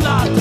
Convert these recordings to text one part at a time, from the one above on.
not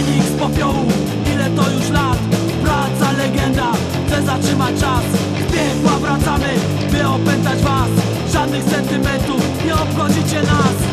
Wynik z popiołu, ile to już lat? Praca, legenda, chce zatrzymać czas. Piekła wracamy, by opętać was Żadnych sentymentów, nie obchodzicie nas.